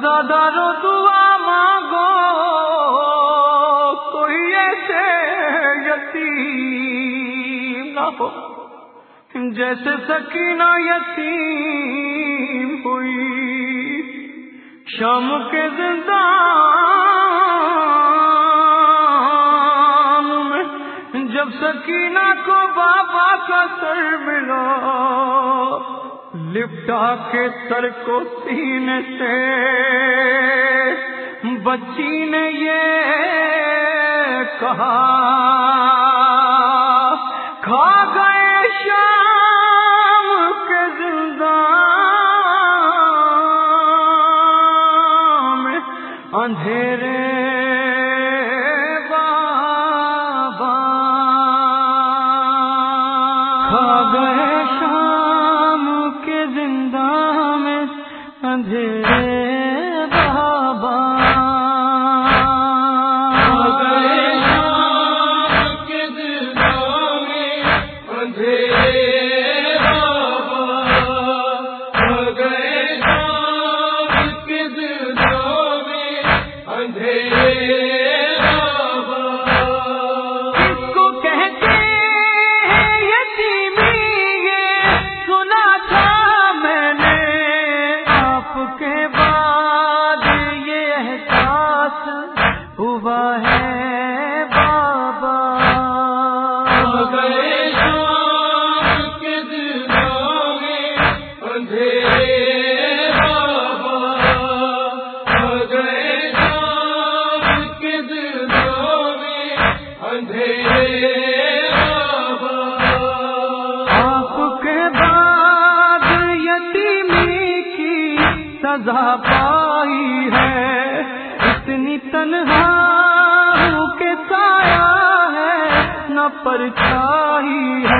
زیادہ دعا مانگو، کوئی ایسے یتیم نہ ہو۔ جیسے سکینہ یتیم ہوئی، شام کے زندہ جب سکینہ کو بابا کا سر ملا لپٹا کے سر کو تین سے۔ بچی نے یہ کہا، کھا گئے شام کے زندہ اندھیرے مجھے سزا پائی ہے اتنی تنہا کے سایہ ہے نہ پرچھائی ہے۔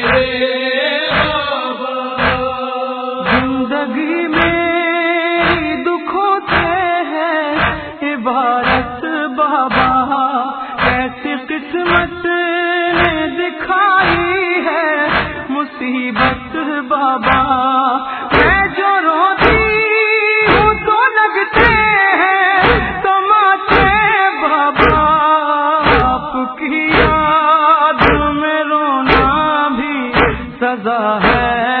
سزا ہے۔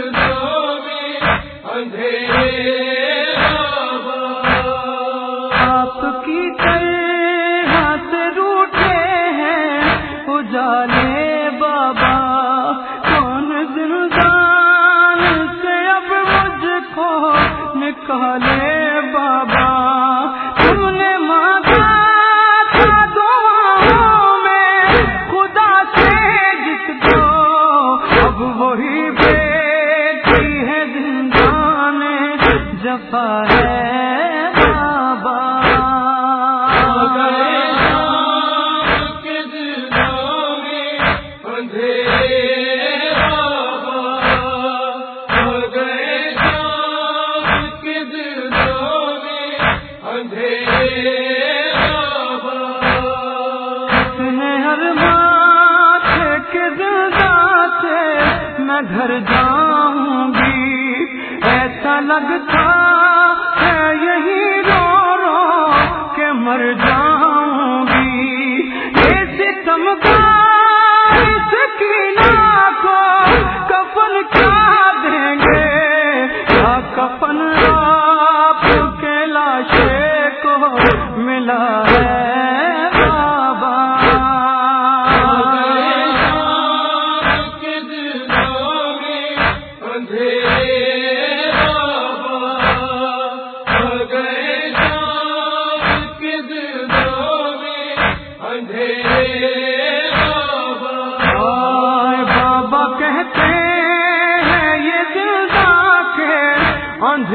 کہلے بابا، تم نے مانگا تھا میں، خدا سے جس کو اب وہی بیٹی ہے زندان جفا ہے۔ لگتا ہے یہی رو رو کے مر جاؤں گی یہ ستم کا سکینہ کو کفن کیا دیں گے؟ کیا کفن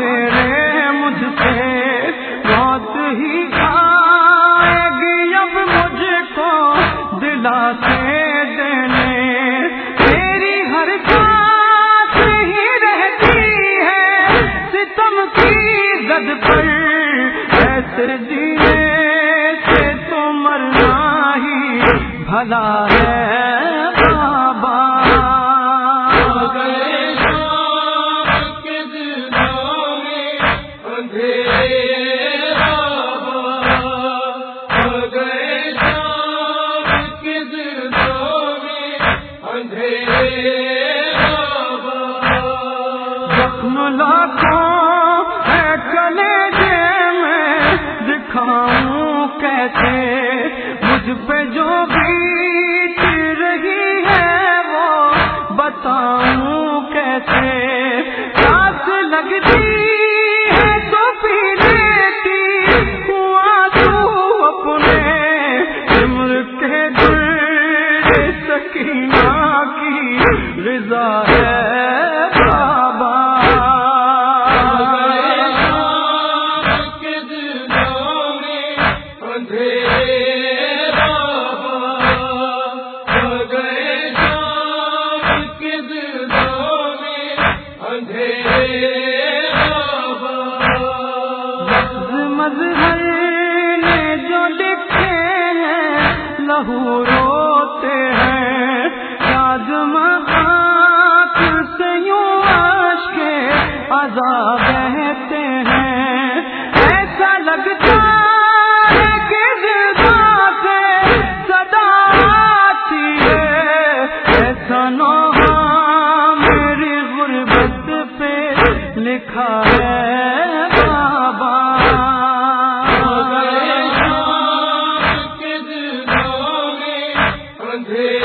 اندھیرے مجھ سے موت ہی آئے گی۔ اب مجھ کو دلا سے دینے۔ تیری ہر بات ہی رہتی ہے۔ ستم کی زد پر ایسے دیے سے تو مرنا ہی بھلا ہے۔ روتے ہیں۔ یاد سے یوں کے عذاب بہتے ہیں۔ ایسا لگتا اندھیرے